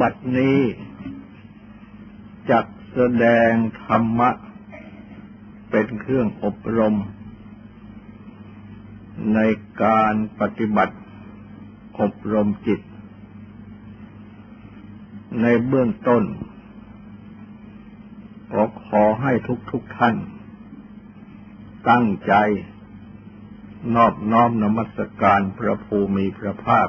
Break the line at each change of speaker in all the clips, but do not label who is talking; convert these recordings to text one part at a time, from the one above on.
บัดนี้จักแสดงธรรมะ เป็นเครื่องอบรม ในการปฏิบัติ อบรมจิต ในเบื้องต้นก็ขอให้ทุกทุกท่าน ตั้งใจ นอบน้อมนมัสการพระภูมิพระภาค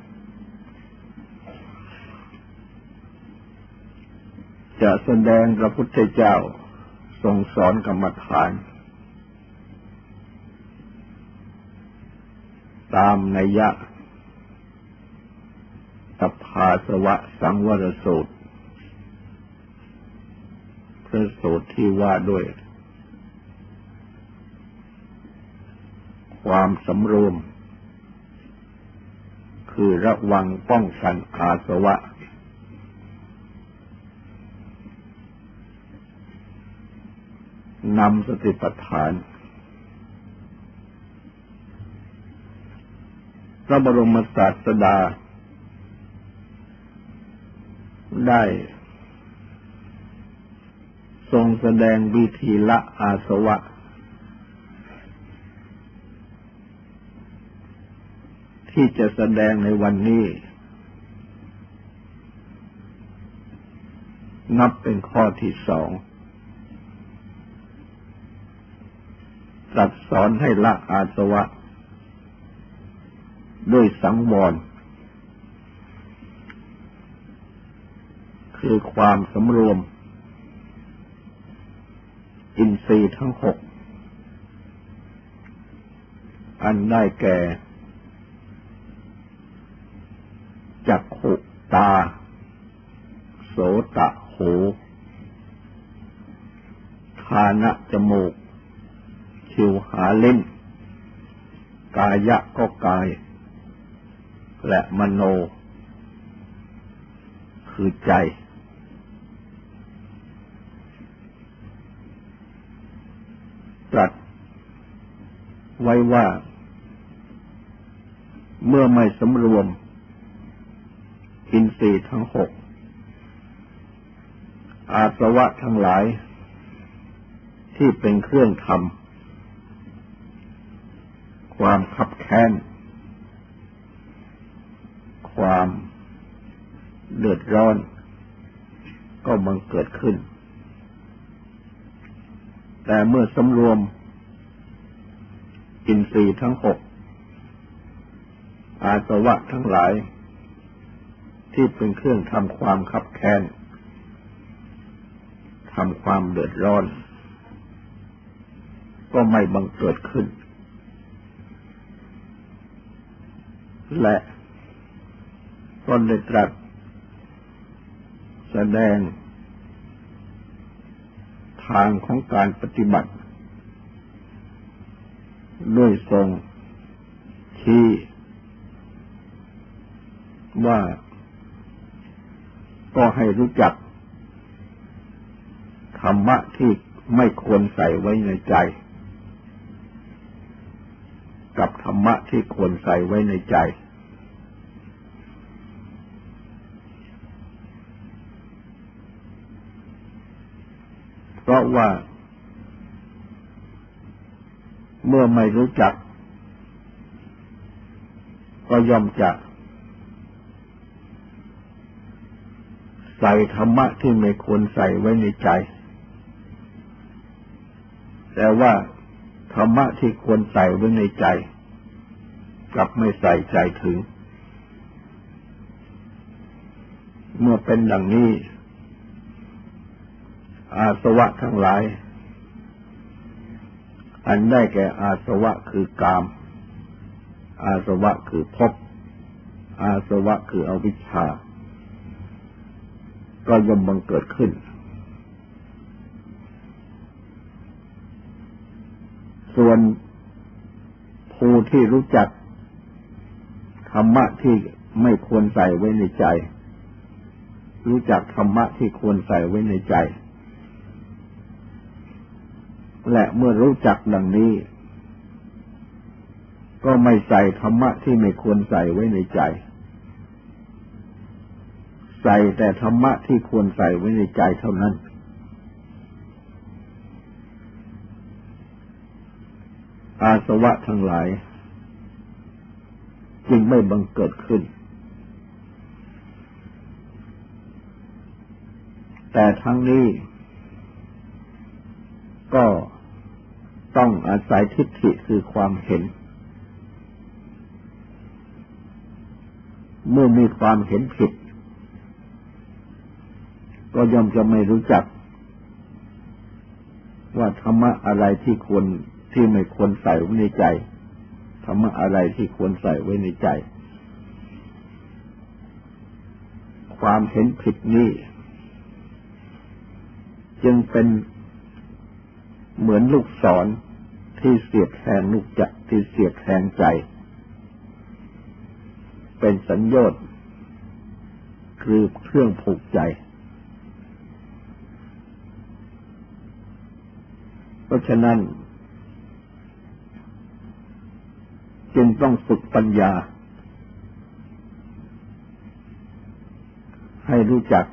จะแสดงพระพุทธเจ้าทรงสอนกรรมฐาน ตามนัยยะตภาสวะสังวรสูตรพระสูตรที่ว่าด้วย ความสำรวม คือระวังป้องกันอาสวะ นำสติปัฏฐาน พระบรมศาสดา ได้ ทรงแสดงวิธีละอาสวะ ที่จะแสดงในวันนี้ นับเป็นข้อที่สอง ตรัสสอนให้ละอาสวะ ด้วยสังวร คือความสำรวม อินทรีย์ทั้งหก อันได้แก่จักขุตา โสตะหูคานะจมูก ชิวหาเล่นกายะก็กาย และมโน คือใจ ตรัสไว้ว่า เมื่อไม่สำรวม อินทรีย์ทั้งหก อาสวะทั้งหลายที่เป็นเครื่องทำ ความขับแค้น ความเดือดร้อน ก็บังเกิดขึ้น แต่เมื่อสำรวม อินทรีย์ทั้งหก อาสวะทั้งหลาย ที่เป็นเครื่องทำความขับแค้นทำความเดือดร้อน ก็ไม่บังเกิดขึ้น และตนได้ตรัสแสดงทางของการปฏิบัติ ด้วยทรงที่ว่าก็ให้รู้จักธรรมะที่ไม่ควรใส่ไว้ในใจ กับธรรมะที่ควรใส่ไว้ในใจ เพราะว่า เมื่อไม่รู้จัก ก็ย่อมจะ ใส่ธรรมะที่ไม่ควรใส่ไว้ในใจ แต่ว่าธรรมะที่ควรใส่ไว้ในใจ กลับไม่ใส่ใจถึง เมื่อเป็นดังนี้ อาสวะทั้งหลาย อันได้แก่อาสวะคือกาม อาสวะคือภพอาสวะคืออวิชชา ก็ย่อมบังเกิดขึ้น ส่วนผู้ที่รู้จัก ธรรมะที่ไม่ควรใส่ไว้ในใจ รู้จักธรรมะที่ควรใส่ไว้ในใจ และเมื่อรู้จักดังนี้ ก็ไม่ใส่ธรรมะที่ไม่ควรใส่ไว้ในใจ ใส่แต่ธรรมะที่ควรใส่ไว้ในใจเท่านั้นอาสวะทั้งหลาย จึงไม่บังเกิดขึ้น แต่ทั้งนี้ ก็ต้องอาศัยทิฏฐิคือความเห็น เมื่อมีความเห็นผิด ก็ย่อมจะไม่รู้จัก ว่าธรรมะอะไรที่ควรที่ไม่ควรใส่ไว้ในใจ รรมะอะไรที่ควรใส่ไว้ในใจ ความเห็นผิดนี้ จึงเป็นเหมือนลูกศรที่เสียดแทงลูกจักที่เสียดแทงใจ เป็นสัญญาณคือเครื่องผูกใจเพราะฉะนั้น จึงต้องฝึกปัญญา ให้รู้จัก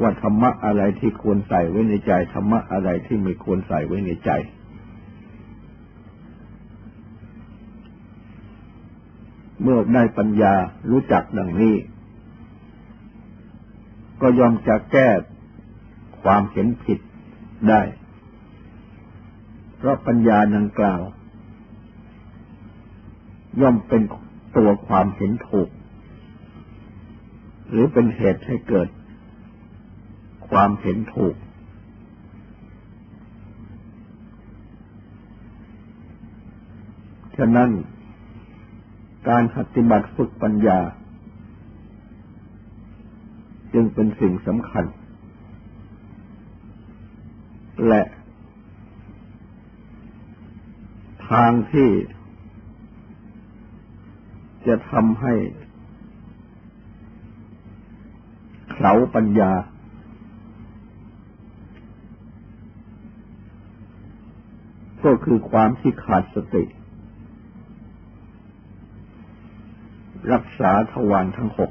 ว่าธรรมะอะไรที่ควรใส่ไว้ในใจธรรมะอะไรที่ไม่ควรใส่ไว้ในใจ เมื่อได้ปัญญารู้จักดังนี้ ก็ยอมจะแก้ความเห็นผิดได้ เพราะปัญญาดังกล่าว ย่อมเป็นตัวความเห็นถูก หรือเป็นเหตุให้เกิด ความเห็นถูก ฉะนั้น การปฏิบัติฝึกปัญญา จึงเป็นสิ่งสำคัญ และ ทางที่ จะทำให้เขาปัญญา ก็คือความที่ขาดสติ รักษาทวารทั้งหก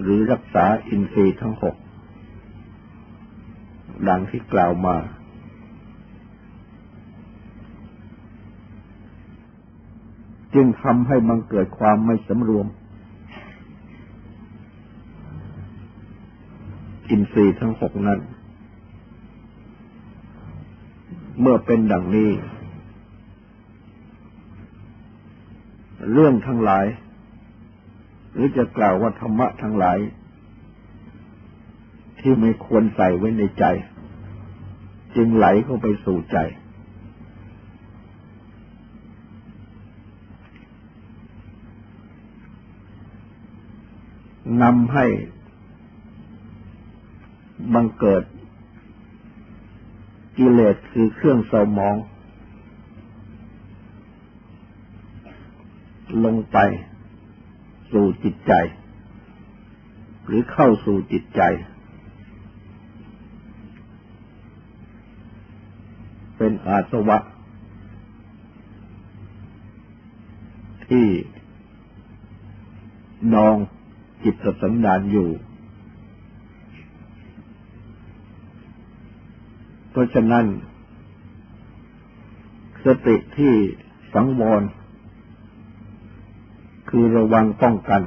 หรือรักษาอินทรีย์ทั้งหก ดังที่กล่าวมา จึงทำให้บังเกิดความไม่สำรวม อินทรีย์ทั้งหกนั้น เมื่อเป็นดังนี้ เรื่องทั้งหลาย หรือจะกล่าวว่าธรรมะทั้งหลาย ที่ไม่ควรใส่ไว้ในใจ จึงไหลเข้าไปสู่ใจ นำให้บังเกิดกิเลสคือเครื่องเศร้ามอง ลงไปสู่จิตใจ หรือเข้าสู่จิตใจ เป็นอาสวะที่นอง จิตสันดานอยู่ เพราะฉะนั้น สติที่สังวร คือระวังป้องกัน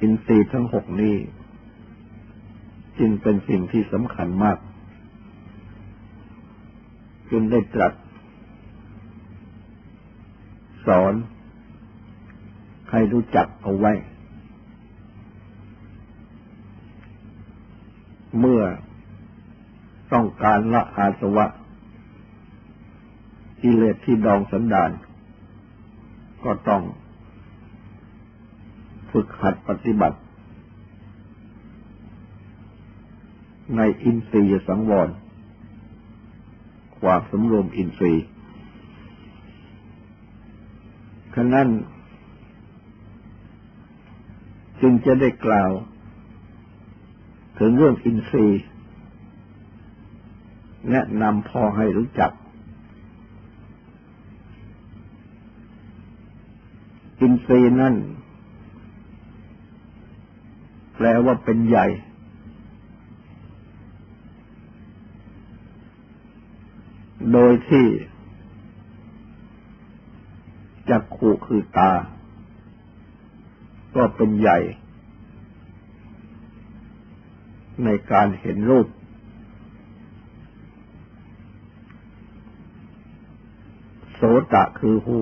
อินทรีย์ทั้งหกนี้ จึงเป็นสิ่งที่สำคัญมากจึงได้ตรัสสอน ให้รู้จักเอาไว้ เมื่อต้องการละอาสวะกิเลสที่ดองสันดาน ก็ต้องฝึกหัดปฏิบัติ ในอินทรียสังวร ความสำรวมอินทรีย์ขนั้น จึงจะได้กล่าว ถึงเรื่องอินทรีย์ แนะนำพอให้รู้จัก อินทรีย์นั่น แปลว่าเป็นใหญ่ โดยที่จักขู่คือตา ก็เป็นใหญ่ ในการเห็นรูป โสตะคือหู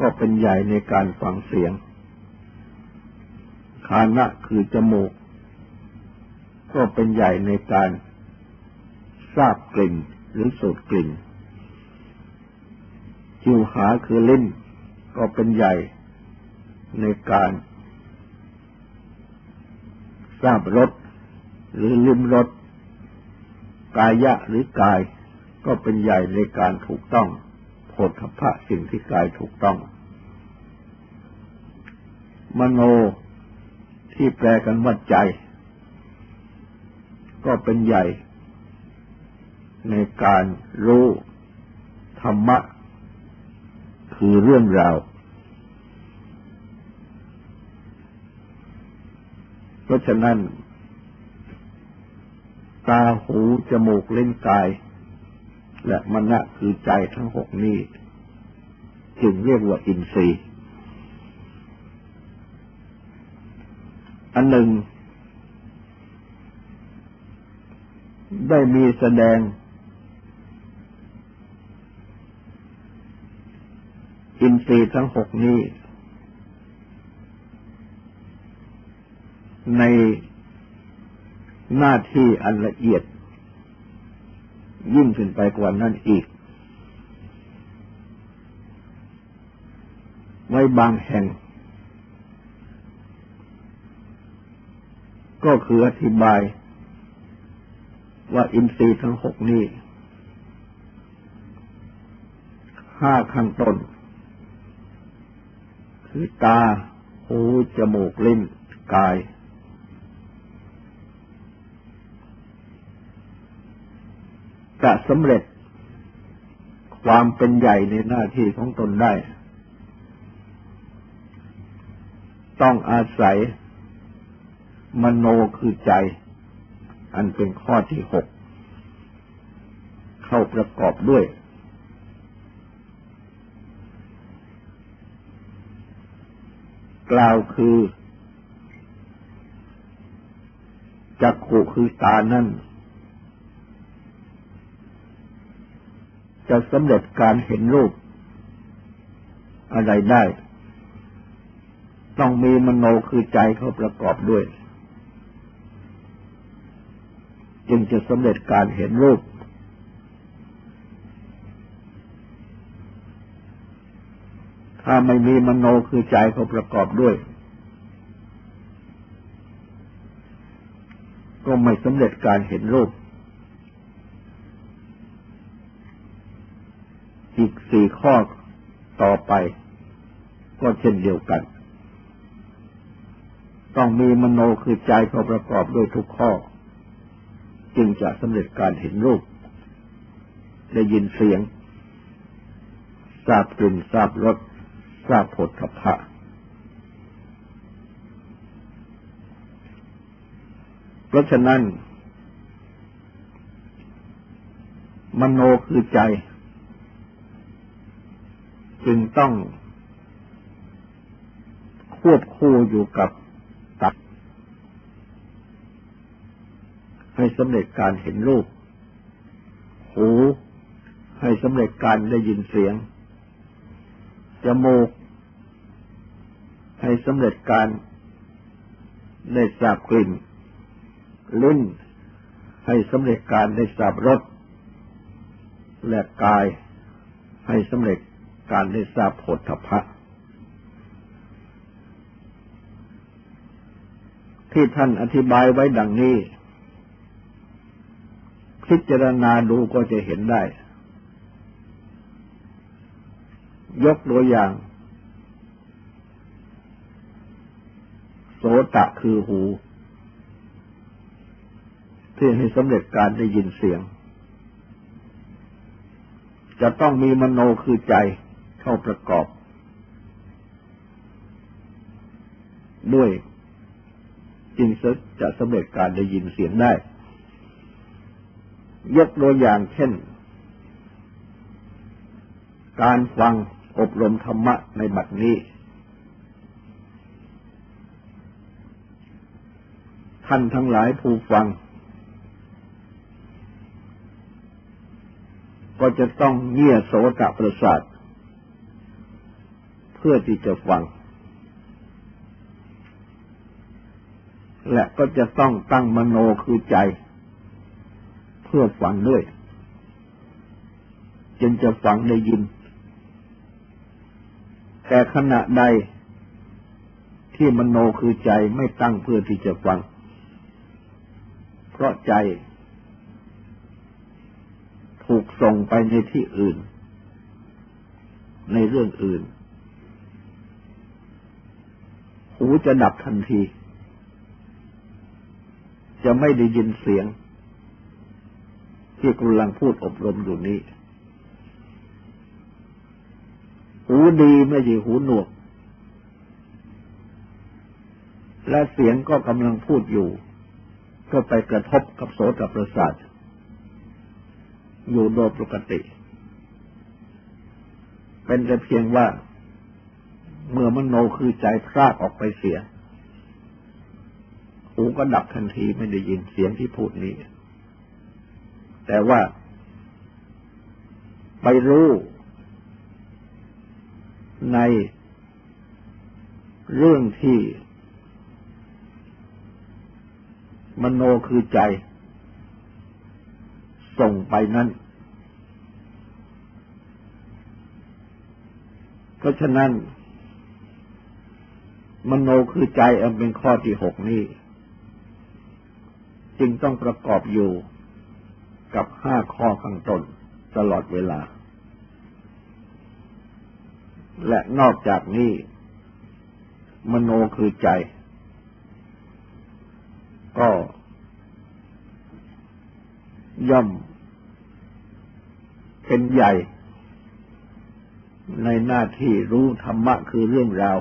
ก็เป็นใหญ่ในการฟังเสียง คานะคือจมูก ก็เป็นใหญ่ในการทราบกลิ่นหรือสูดกลิ่นจิวหาคือลิ้น ก็เป็นใหญ่ ในการทราบรสหรือลิ้มรสกายะหรือกายก็เป็นใหญ่ในการถูกต้องโพธพะสิ่งที่กายถูกต้อง มโนที่แปลกันว่าใจ ก็เป็นใหญ่ในการรู้ธรรมะ คือเรื่องราว เพราะฉะนั้น ตาหูจมูกเล่นกาย และมณะคือใจทั้งหกนี้ จึงเรียกว่าอินทรีย์อันหนึ่ง ได้มีแสดง อินทรีย์ทั้งหกนี้ ในหน้าที่อันละเอียด ยิ่งขึ้นไปกว่านั้นอีก ไว้บางแห่ง ก็คืออธิบาย ว่าอินทรีย์ทั้งหกนี้ห้าข้างต้น คือตา หู จมูก ลิ้น กาย จะสำเร็จความเป็นใหญ่ในหน้าที่ของตนได้ ต้องอาศัย มโนคือใจ อันเป็นข้อที่หก เข้าประกอบด้วย กล่าวคือจักขุคือตานั่น จะสำเร็จการเห็นรูป อะไรได้ ต้องมีมโนคือใจเข้าประกอบด้วย จึงจะสำเร็จการเห็นรูป ถ้าไม่มีมโนคือใจเข้าประกอบด้วย ก็ไม่สำเร็จการเห็นรูป อีกสี่ข้อต่อไป ก็เช่นเดียวกัน ต้องมีมโนคือใจเขาประกอบด้วยทุกข้อ จึงจะสำเร็จการเห็นรูป ได้ยินเสียงทราบกลิ่นทราบรสทราบผลทพะเพราะฉะนั้น มโนคือใจ จึงต้องควบคู่อยู่กับตักให้สำเร็จการเห็นรูป หูให้สำเร็จการได้ยินเสียง จมูก ให้สำเร็จการได้ทราบกลิ่น ลิ้น ให้สำเร็จการได้ทราบรส และกายให้สำเร็จ การได้ทราบผลทพะที่ท่านอธิบายไว้ดังนี้ พิจารณาดูก็จะเห็นได้ ยกตัวอย่าง โสตะคือหู ที่ให้สำเร็จการได้ยินเสียง จะต้องมีมโนคือใจ เข้าประกอบ ด้วยจึงจะสำเร็จการได้ยินเสียงได้ ยกตัวอย่างเช่น การฟังอบรมธรรมะในบัดนี้ ท่านทั้งหลายผู้ฟัง ก็จะต้องเงี่ยโสตประสาท พื่อที่จะฟัง และก็จะต้องตั้งมโนคือใจ เพื่อฟังด้วย จึงจะฟังได้ยิน แต่ขณะใดที่มโนคือใจไม่ตั้งเพื่อที่จะฟัง เพราะใจ ถูกส่งไปในที่อื่น ในเรื่องอื่น หูจะดับทันที จะไม่ได้ยินเสียง ที่กำลังพูดอบรมอยู่นี้ หูดีไม่ใช่หูหนวก และเสียงก็กำลังพูดอยู่ ก็ไปกระทบกับโสตประสาท อยู่โดยปกติ เป็นแต่เพียงว่า เมื่อมโนคือใจพรากออกไปเสีย หูก็ดับทันทีไม่ได้ยินเสียงที่พูดนี้ แต่ว่า ไปรู้ในเรื่องที่ มโนคือใจ ส่งไปนั้น เพราะฉะนั้น มโนคือใจอันเป็นข้อที่หกนี้จึงต้องประกอบอยู่กับห้าข้อข้างต้นตลอดเวลา และนอกจากนี้ มโนคือใจ ก็ย่อมเป็นใหญ่ ในหน้าที่รู้ธรรมะคือเรื่องราว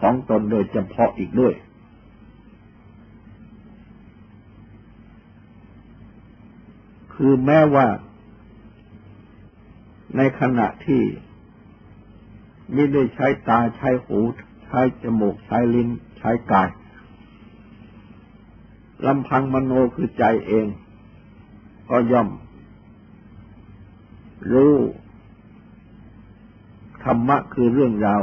ของตนโดยเฉพาะอีกด้วย คือแม้ว่า ในขณะที่ไม่ได้ใช้ตาใช้หูใช้จมูกใช้ลิ้นใช้กายลำพังมโนคือใจเอง ก็ย่อม รู้ธรรมะคือเรื่องราว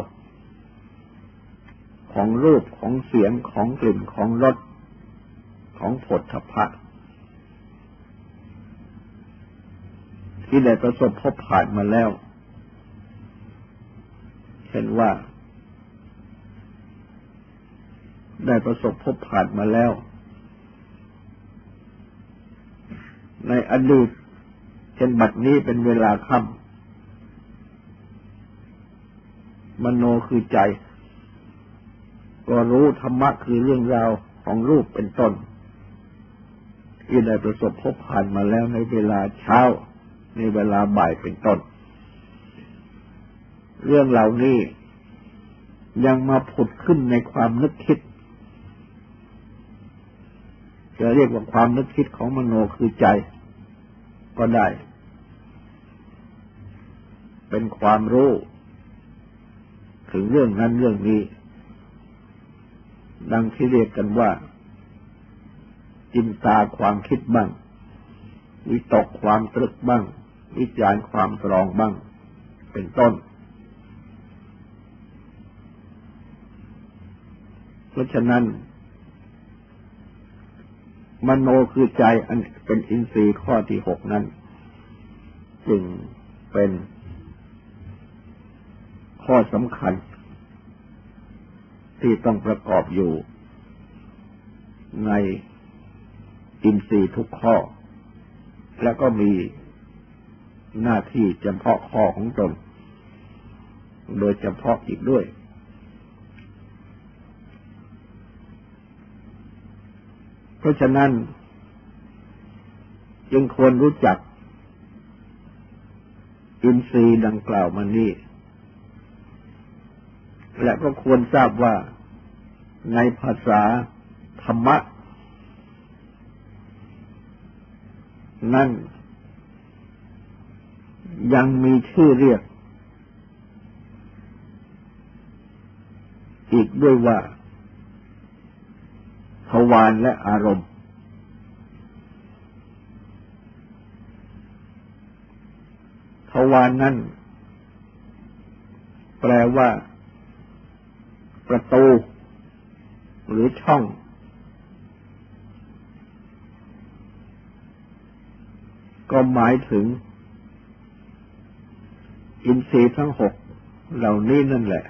ของรูปของเสียงของกลิ่นของรสของผลทพะ ที่ได้ประสบพบผ่านมาแล้ว เช่นว่า ได้ประสบพบผ่านมาแล้ว ในอดีตเช่นบัดนี้เป็นเวลาค่ำมโนคือใจ ก็รู้ธรรมะคือเรื่องราวของรูปเป็นต้น ที่ได้ประสบพบผ่านมาแล้วในเวลาเช้า ในเวลาบ่ายเป็นต้น เรื่องเหล่านี้ยังมาผุดขึ้นในความนึกคิด จะเรียกว่าความนึกคิดของมโนคือใจ ก็ได้ เป็นความรู้ ถึงเรื่องนั้นเรื่องนี้ ดังที่เรียกกันว่า จินตาความคิดบ้าง วิตกความตรึกบ้าง วิจารความตรองบ้าง เป็นต้น เพราะฉะนั้น มโนคือใจอันเป็นอินทรีย์ข้อที่หกนั้น จึงเป็นข้อสำคัญ ที่ต้องประกอบอยู่ ในอินทรีย์ทุกข้อ แล้วก็มีหน้าที่เฉพาะข้อของตน โดยเฉพาะอีกด้วย เพราะฉะนั้น จึงควรรู้จักอินทรีย์ดังกล่าวมานี้ และก็ควรทราบว่าในภาษาธรรมะ นั่น ยังมีชื่อเรียก อีกด้วยว่าทวารและอารมณ์ ทวารนนั้นแปลว่า ประตู หรือช่อง ก็หมายถึง อินทรีย์ทั้งหกเหล่านี้นั่นแหละ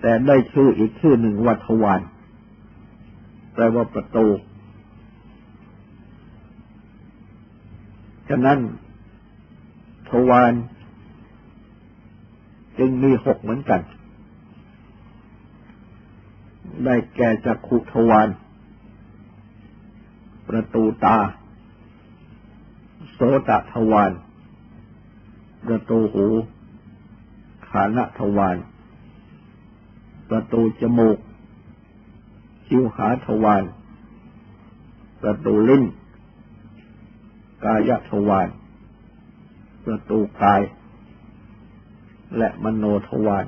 แต่ได้ชื่ออีกชื่อหนึ่งวัทวานแปลว่าประตู ฉะนั้นทวาร จึงมีหกเหมือนกัน ได้แก่จักขุทวารประตูตา โสตทวารประตูหู ขานะทวารประตูจมูก ชิวหาทวารประตูลิ้น กายทวารประตูกาย และมโนทวาร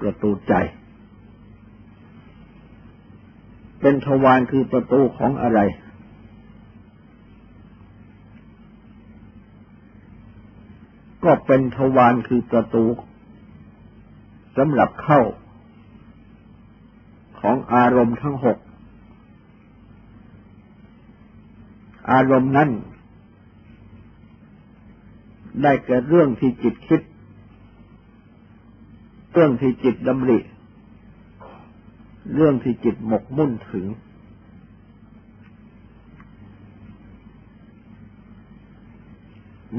ประตูใจ เป็นทวารคือประตูของอะไร ก็เป็นทวารคือประตูสำหรับเข้า ของอารมณ์ทั้งหก อารมณ์นั้นได้แก่เรื่องที่จิตคิด เรื่องที่จิตดำริ เรื่องที่จิตหมกมุ่นถึง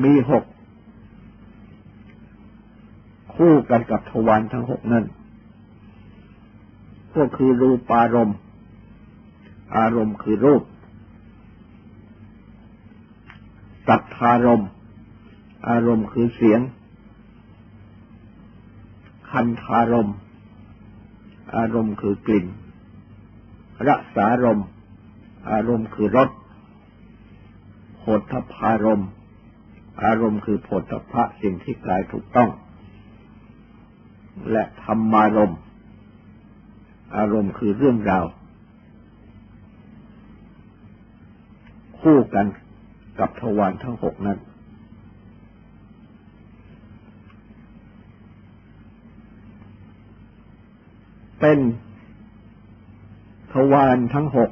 มีหก คู่กันกับทวารทั้งหกนั้นก็คือรูปารมณ์ อารมณ์คือรูป สัทธารมณ์ อารมณ์คือเสียง คันธารม อารมณ์คือกลิ่น รสารม อารมณ์คือรสโผฏฐพารม อารมณ์คือโผฏฐพะสิ่งที่กลายถูกต้อง และธรรมารม อารมณ์คือเรื่องราว คู่กันกับทวารทั้งหกนั้น เป็นทวารทั้งหก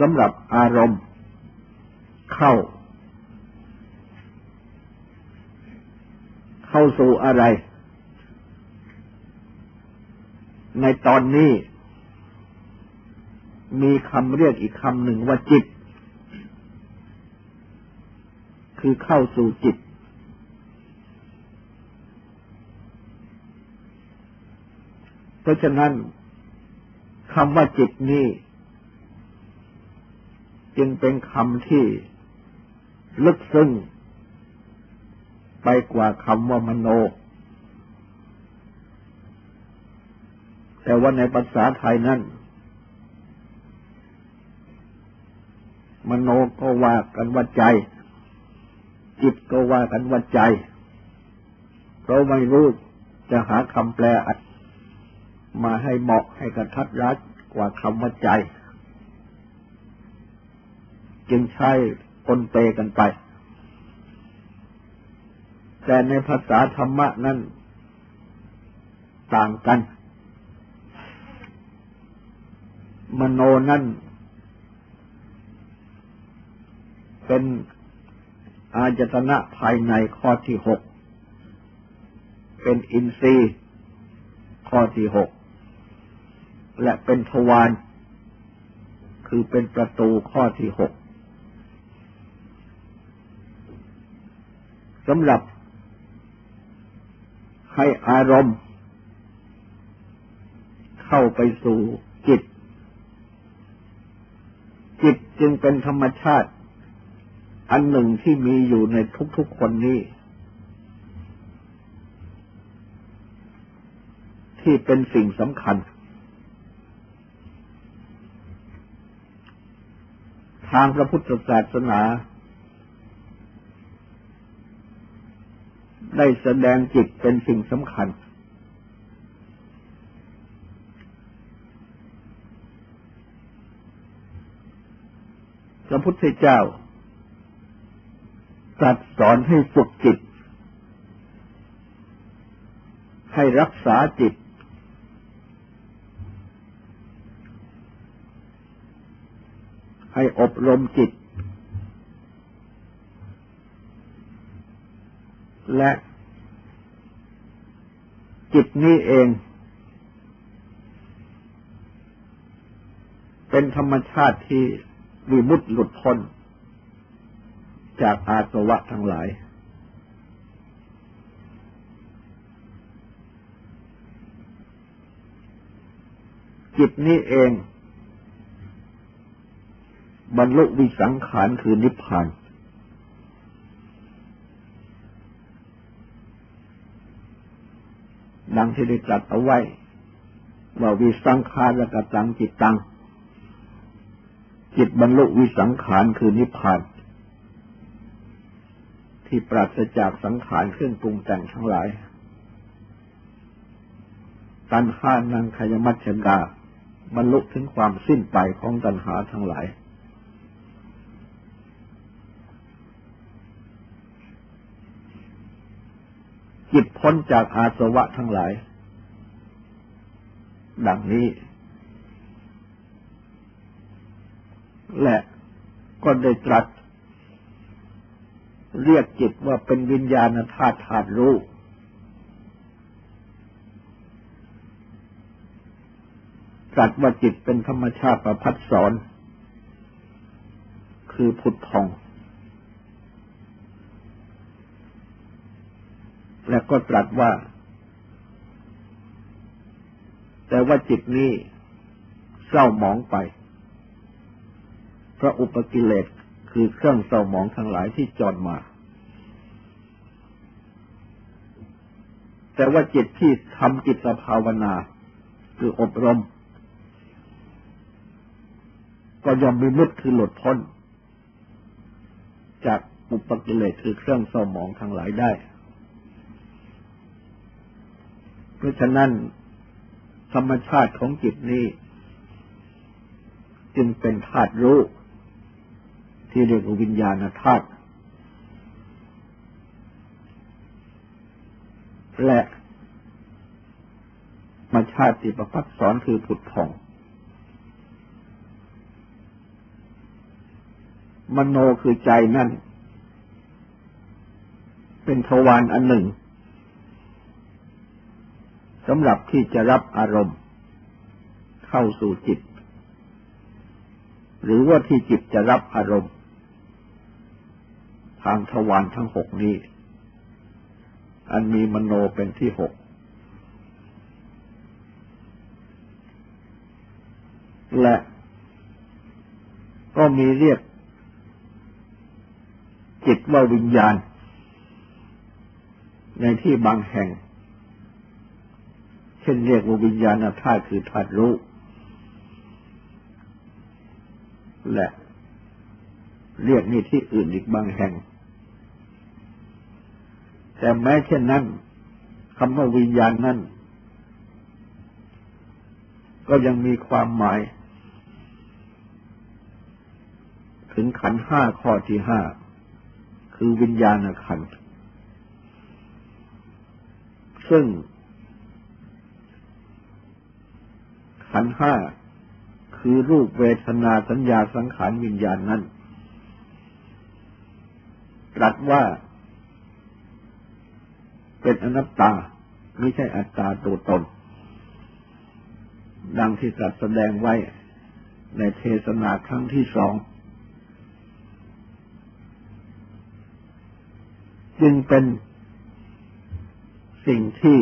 สำหรับอารมณ์ เข้า เข้าสู่อะไร ในตอนนี้ มีคำเรียกอีกคำหนึ่งว่าจิต คือเข้าสู่จิต เพ ราะฉะนั้นคำว่าจิตนี้ จึงเป็นคำที่ลึกซึ้งไปกว่าคำว่ามโน แต่ว่าในภาษาไทยนั้น มโนก็ว่ากันว่าใจ จิตก็ว่ากันว่าใจ เพราะไม่รู้จะหาคำแปล มาให้เหมาะให้กระทัดรัดกว่าคำว่าใจ จึงใช้ปนเปกันไป แต่ในภาษาธรรมะนั้นต่างกัน มโนนั้นเป็นอาจตนะภายในข้อที่หก เป็นอินทรีย์ข้อที่หก และเป็นทวารคือเป็นประตูข้อที่หกสำหรับให้อารมณ์ เข้าไปสู่จิต จิตจึงเป็นธรรมชาติ อันหนึ่งที่มีอยู่ในทุกๆคนนี้ ที่เป็นสิ่งสำคัญ ทางพระพุทธศาสนา ได้แสดงจิตเป็นสิ่งสำคัญ พระพุทธเจ้าตรัสสอนให้ฝึกจิต ให้รักษาจิต ให้อบรมจิต และจิตนี้เอง เป็นธรรมชาติที่วิมุตหลุดพ้น จากอาสวะทั้งหลาย จิตนี้เอง บรรลุวิสังขารคือนิพพาน ดังที่ได้ตรัสเอาไว้ ว่าวิสังขารและกตังจิตตัง จิตบรรลุวิสังขารคือนิพพาน ที่ปราศจากสังขารเครื่องปรุงแต่งทั้งหลาย ตัณหานังขยมัชฌดาบรรลุถึงความสิ้นไปของตัณหาทั้งหลาย จิตพ้นจากอาสวะทั้งหลาย ดังนี้ และก็ได้ตรัส เรียกจิตว่าเป็นวิญญาณธาตุธาตุรู้ตรัสว่าจิตเป็นธรรมชาติประพัดสอน คือพุทธทอง และก็ตรัสว่า แต่ว่าจิตนี้เศร้าหมองไปเพราะอุปกิเลสคือเครื่องเศร้าหมองทั้งหลายที่จอนมา แต่ว่าจิตที่ทำจิตภาวนา คืออบรม ก็ยอมมีมุดคือหลุดพ้น จากอุปกิเลสคือเครื่องเศร้าหมองทั้งหลายได้ เพราะฉะนั้นธรรมชาติของจิตนี้ จึงเป็นธาตุรู้ ที่เรียกว่าวิญญาณธาตุและมชาติประพัดสอนคือผุดผ่อง มโนคือใจนั่น เป็นทวารอันหนึ่ง สำหรับที่จะรับอารมณ์ เข้าสู่จิต หรือว่าที่จิตจะรับอารมณ์ ทางทวารทั้งหกนี้ อันมีมโนเป็นที่หกและก็มีเรียก จิตว่าวิญญาณ ในที่บางแห่ง เช่นเรียกว่าวิญญาณธาตุคือธาตุรู้และเรียกนี่ที่อื่นอีกบางแห่ง แต่แม้เช่นนั้นคำว่าวิญญาณนั้นก็ยังมีความหมาย ถึงขันห้าข้อที่ห้าคือวิญญาณขันซึ่ง ขันห้าคือรูปเวทนาสัญญาสังขารวิญญาณนั้นตรัสว่าเป็นอนัตตาไม่ใช่อัตตาตัวตน ดังที่ตรัสแสดงไว้ในเทศนาครั้งที่สอง จึงเป็นสิ่งที่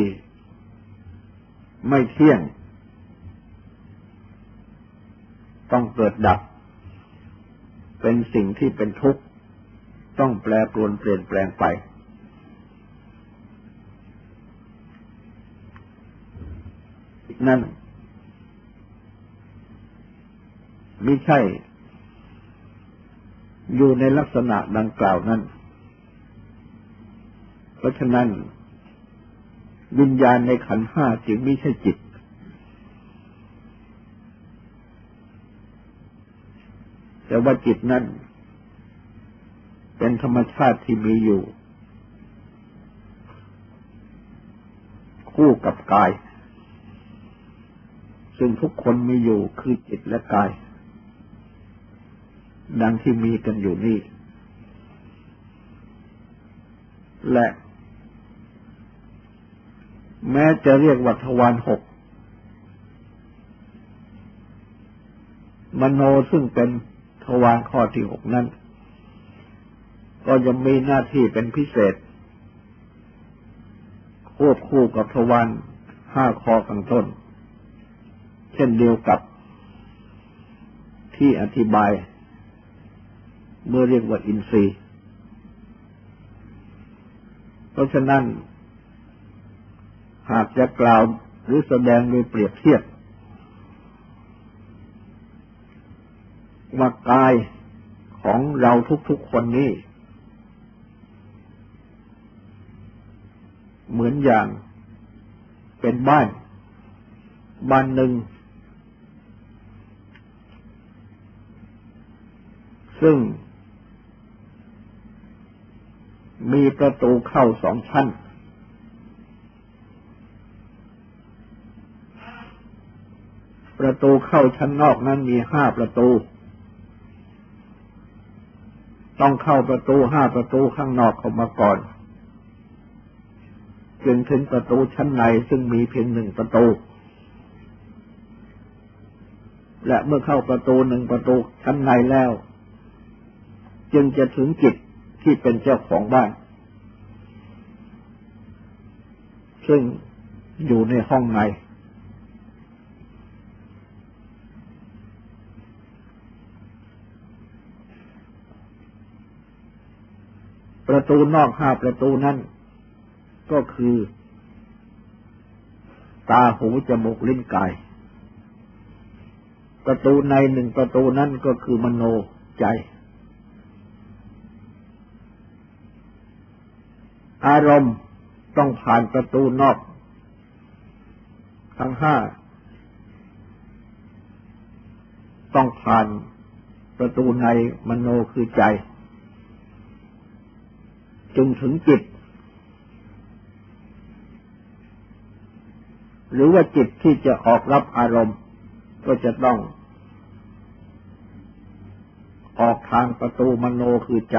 ไม่เที่ยง ต้องเกิดดับ เป็นสิ่งที่เป็นทุกข์ ต้องแปรปรวนเปลี่ยนแปลงไป นั่นไม่ใช่ อยู่ในลักษณะดังกล่าวนั้น เพราะฉะนั้น วิญญาณในขันห้าจึงไม่ใช่จิต แต่ว่าจิตนั้นเป็นธรรมชาติที่มีอยู่ คู่กับกาย ซึ่งทุกคนมีอยู่คือจิตและกาย ดังที่มีกันอยู่นี่ และแม้จะเรียกวัฏวานหก มโนซึ่งเป็น วารข้อที่หกนั้น ก็ยังมีหน้าที่เป็นพิเศษ ควบคู่กับทวารห้าคอข้างต้น เช่นเดียวกับที่อธิบาย เมื่อเรียกว่าอินทรีย์ เพราะฉะนั้น หากจะกล่าวหรือแสดงโดยเปรียบเทียบ ว่ากายของเราทุกๆคนนี้ เหมือนอย่างเป็นบ้าน บ้านหนึ่ง ซึ่งมีประตูเข้าสองชั้น ประตูเข้าชั้นนอกนั้นมีห้าประตู ต้องเข้าประตูห้าประตูข้างนอกเข้ามาก่อน จึงถึงประตูชั้นในซึ่งมีเพียงหนึ่งประตู และเมื่อเข้าประตูหนึ่งประตูชั้นในแล้ว จึงจะถึงจิตที่เป็นเจ้าของบ้าน ซึ่งอยู่ในห้องใน ประตูนอกห้าประตูนั้นก็คือ ตาหูจมูกลิ้นกาย ประตูในหนึ่งประตูนั้นก็คือมโนใจ อารมณ์ต้องผ่านประตูนอก ทั้งห้า ต้องผ่านประตูในมโนคือใจ จึงถึงจิต หรือว่าจิตที่จะออกรับอารมณ์ ก็จะต้อง ออกทางประตูมโนคือใจ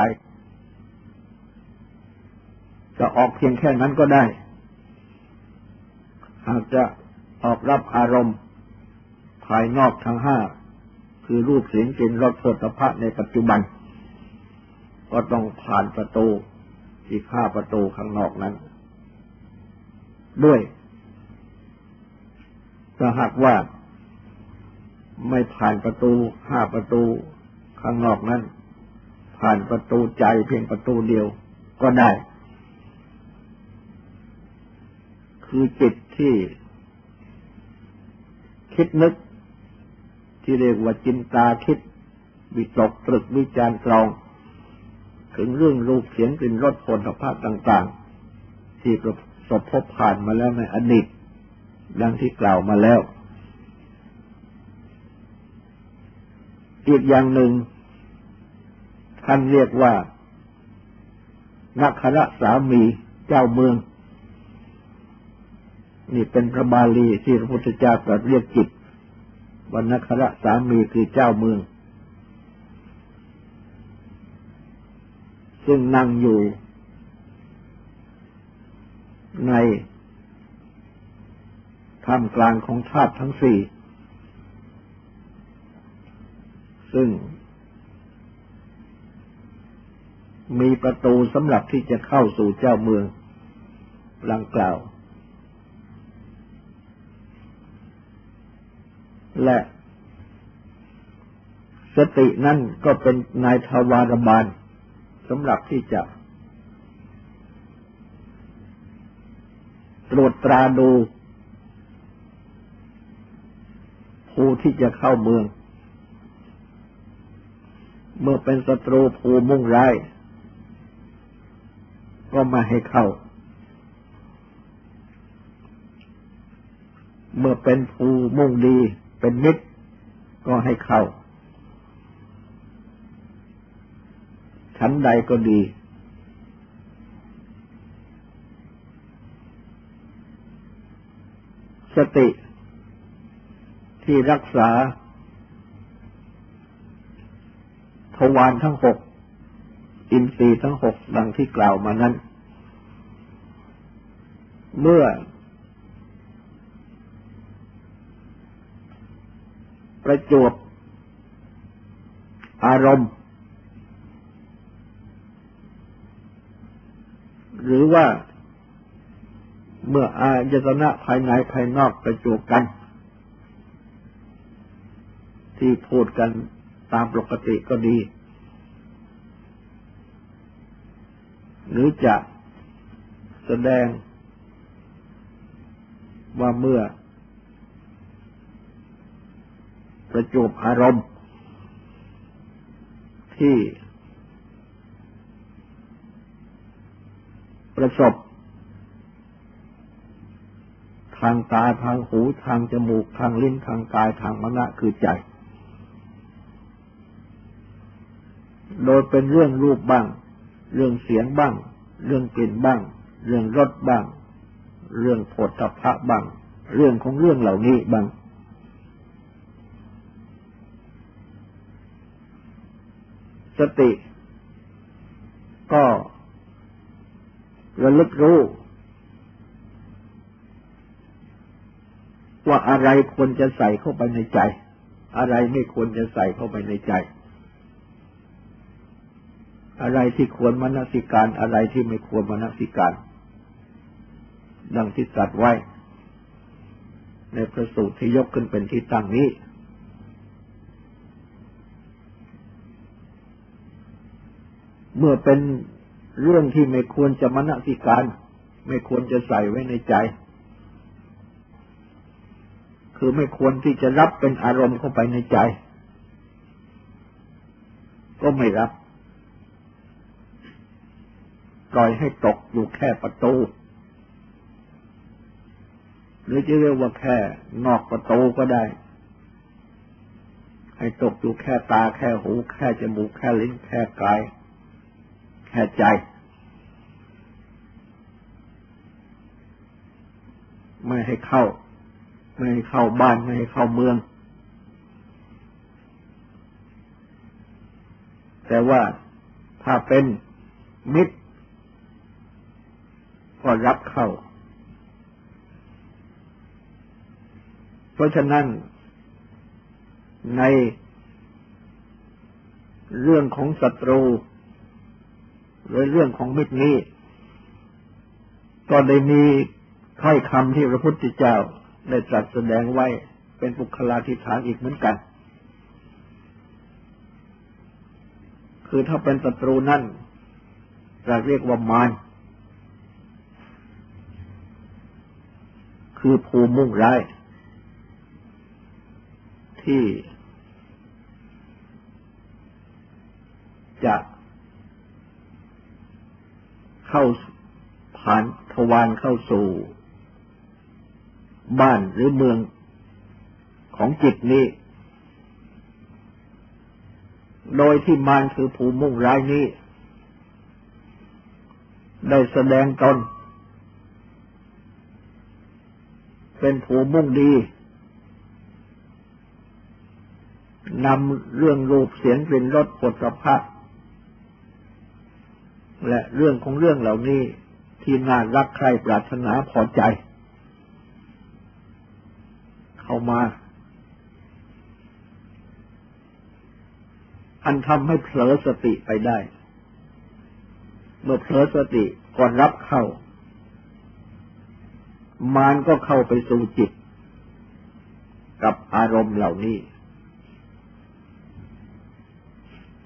จะออกเพียงแค่นั้นก็ได้ หากจะออกรับอารมณ์ ภายนอกทั้งห้าคือรูปเสียงกลิ่นรสโผฏฐะในปัจจุบัน ก็ต้องผ่านประตู อีกห้าประตูข้างนอกนั้น ด้วยถ้าหากว่าไม่ผ่านประตูห้าประตูข้างนอกนั้น ผ่านประตูใจเพียงประตูเดียวก็ได้ คือจิตที่คิดนึก ที่เรียกว่าจินตาคิด วิตกตรึกวิจารตรอง ถึงเรื่องรูปเสียงกลิ่นรสผลภาพต่าง ๆ ที่ประสบพบผ่านมาแล้วในอดีตดังที่กล่าวมาแล้ว อีกอย่างหนึ่ง ท่านเรียกว่า นักขระสามีเจ้าเมือง นี่เป็นพระบาลีที่พระพุทธเจ้าตรัสเรียกจิตวันนคระสามีคือเจ้าเมือง ซึ่งนั่งอยู่ในท่ามกลางของธาตุทั้งสี่ ซึ่งมีประตูสำหรับที่จะเข้าสู่เจ้าเมืองลังกล่าว และสตินั่นก็เป็นนายทวารบาล สำหรับที่จะตรวจตราดู ผู้ที่จะเข้าเมือง เมื่อเป็นศัตรูผู้มุ่งร้าย ก็มาให้เข้า เมื่อเป็นผู้มุ่งดีเป็นมิตร ก็ให้เข้า ชั้นใดก็ดี สติที่รักษาทวารทั้งหก อินทรีย์ทั้งหกดังที่กล่าวมานั้น เมื่อ ประจวบอารมณ์ หรือว่าเมื่ออายตนะภายในภายนอกประจุกัน ที่พูดกันตามปกติก็ดี หรือจะแสดงว่าเมื่อ ประจุอารมณ์ ที่ ประสบ ทางตาทางหูทางจมูกทางลิ้นทางกายทางมณะคือใจ โดยเป็นเรื่องรูปบ้าง เรื่องเสียงบ้าง เรื่องกลิ่นบ้าง เรื่องรสบ้าง เรื่องผฏฐพะบ้าง เรื่องของเรื่องเหล่านี้บ้างสติก็ ระลึกรู้ว่าอะไรควรจะใส่เข้าไปในใจ อะไรไม่ควรจะใส่เข้าไปในใจ อะไรที่ควรมนสิการ อะไรที่ไม่ควรมนสิการ ดังที่ตรัสไว้ ในพระสูตรที่ยกขึ้นเป็นที่ตั้งนี้ เมื่อเป็น เรื่องที่ไม่ควรจะมณสิการ ไม่ควรจะใส่ไว้ในใจ คือไม่ควรที่จะรับเป็นอารมณ์เข้าไปในใจ ก็ไม่รับ ปล่อยให้ตกอยู่แค่ประตู หรือจะเรียกว่าแค่นอกประตูก็ได้ ให้ตกอยู่แค่ตาแค่หู แค่จมูกแค่ลิ้นแค่กาย แค่ใจ ไม่ให้เข้า ไม่ให้เข้าบ้าน ไม่ให้เข้าเมือง แต่ว่าถ้าเป็นมิตร ก็รับเข้า เพราะฉะนั้นในเรื่องของศัตรู โดยเรื่องของมิตรนี้ ก็ได้มีถ้อยคำที่พระพุทธเจ้าได้ตรัสแสดงไว้เป็นบุคลาธิฐานอีกเหมือนกัน คือถ้าเป็นศัตรูนั่นจะเรียกว่ามารคือภูมิมุ่งร้าย ที่จะ เข้าผ่านทวารเข้าสู่ บ้านหรือเมืองของจิตนี้ โดยที่มารคือผู้มุ่งร้ายนี้ ได้แสดงตน เป็นผู้มุ่งดีนำเรื่องรูปเสียงกลิ่นรสผลสะพ และเรื่องของเรื่องเหล่านี้ที่น่ารักใครปรารถนาพอใจ เข้ามา อันทำให้เผลอสติไปได้ เมื่อเผลอสติก่อนรับเข้า มานก็เข้าไปสู่จิต กับอารมณ์เหล่านี้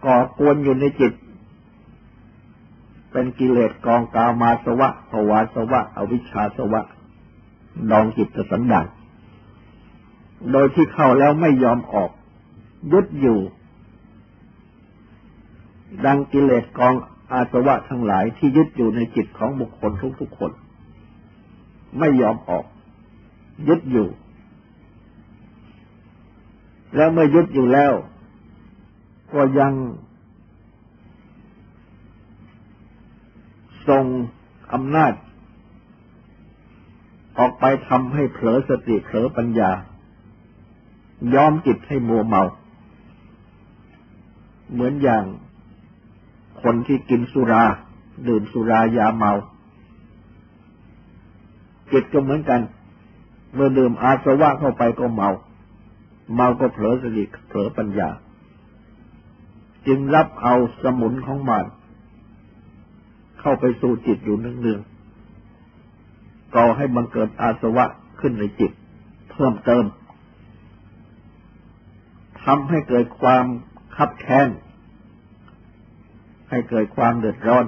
ก่อกวนอยู่ในจิต เป็นกิเลสกองกามาสวะภวาสวะ อวิชชาสวะ ดองจิตสันดานโดยที่เข้าแล้วไม่ยอมออก ยึดอยู่ ดังกิเลสกองอาสวะทั้งหลายที่ยึดอยู่ในจิตของบุคคลทุกๆคน ไม่ยอมออก ยึดอยู่ แล้วเมื่อยึดอยู่แล้ว ก็ยัง ทรงอำนาจ ออกไปทำให้เผลอสติเผลอปัญญา ย้อมจิตให้มัวเมา เหมือนอย่างคนที่กินสุรา ดื่มสุรายาเมา จิตก็เหมือนกัน เมื่อดื่มอาสวะเข้าไปก็เมา เมาก็เผลอสติเผลอปัญญา จึงรับเอาสมุนของมัน เข้าไปสู่จิตอยู่เนืองๆก่อให้บังเกิดอาสวะขึ้นในจิต เพิ่มเติมทำให้เกิดความคับแค้นให้เกิดความเดือดร้อน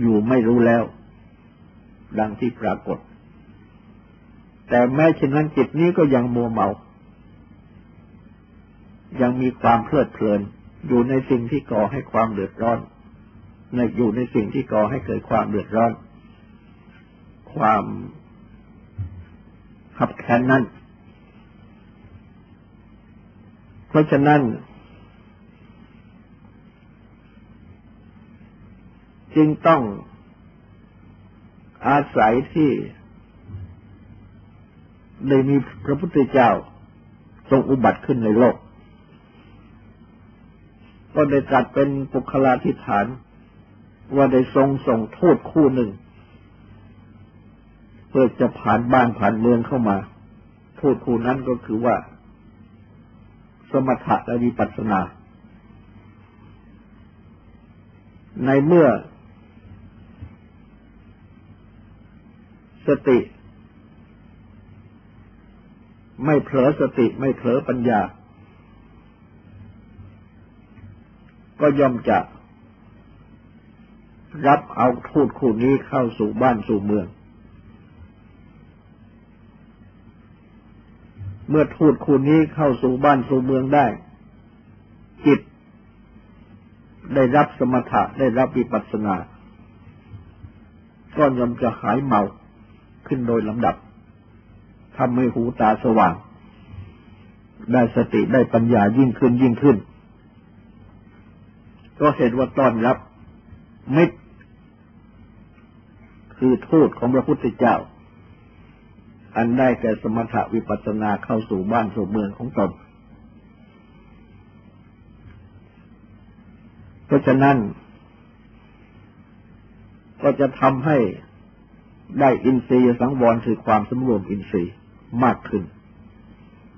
อยู่ไม่รู้แล้ว ดังที่ปรากฏ แต่แม้เช่นนั้นจิตนี้ก็ยังมัวเมา ยังมีความเพลิดเพลิน อยู่ในสิ่งที่ก่อให้ความเดือดร้อน ในอยู่ในสิ่งที่ก่อให้เกิดความเดือดร้อน ความขับแค้นนั้น เพราะฉะนั้น จึงต้องอาศัยที่ได้มีพระพุทธเจ้าทรงอุบัติขึ้นในโลก ก็ได้ตรัสเป็นปุคลาธิฐาน ว่าได้ทรงส่งทูตคู่หนึ่ง เพื่อจะผ่านบ้านผ่านเมืองเข้ามา ทูตคู่นั้นก็คือว่า สมถะและวิปัสสนา ในเมื่อ สติ ไม่เผลอสติไม่เผลอปัญญา ก็ย่อมจะ รับเอาทูตคู่นี้เข้าสู่บ้านสู่เมือง เมื่อทูตคู่นี้เข้าสู่บ้านสู่เมืองได้ จิต ได้รับสมถะได้รับวิปัสสนาก็ย่อมจะหายเมาขึ้นโดยลำดับทำให้หูตาสว่าง ได้สติได้ปัญญายิ่งขึ้นยิ่งขึ้น ก็เห็นว่าต้อนรับมิตร คือทูตของพระพุทธเจ้า อันได้แก่สมถะวิปัสสนาเข้าสู่บ้านสู่เมืองของตน เพราะฉะนั้น ก็จะทำให้ได้อินทรีย์สังวรคือความสำรวมอินทรีย์มากขึ้น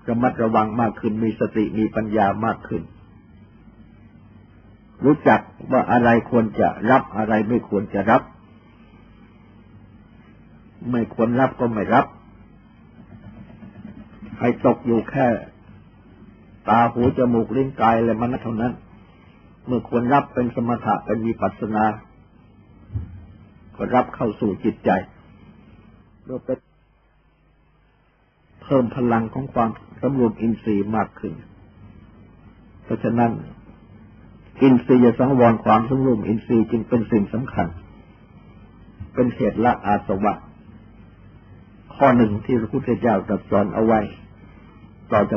ระมัดระวังมากขึ้น มีสติมีปัญญามากขึ้น รู้จักว่าอะไรควรจะรับอะไรไม่ควรจะรับ ไม่ควรรับก็ไม่รับ ให้ตกอยู่แค่ ตาหูจมูกลิ้นกายอะไรมันเท่านั้น เมื่อควรรับเป็นสมถะเป็นมีปัสนา ก็รับเข้าสู่จิตใจเราไปเพิ่มพลังของความสำรวมอินทรีย์มากขึ้น เพราะฉะนั้น อินทรีย์สังวรความสำรวมอินทรีย์จึงเป็นสิ่งสำคัญ เป็นเหตุละอาสวะ ข้อหนึ่งที่พระพุทธเจ้าตรัสสอนเอาไว้ต่อจาก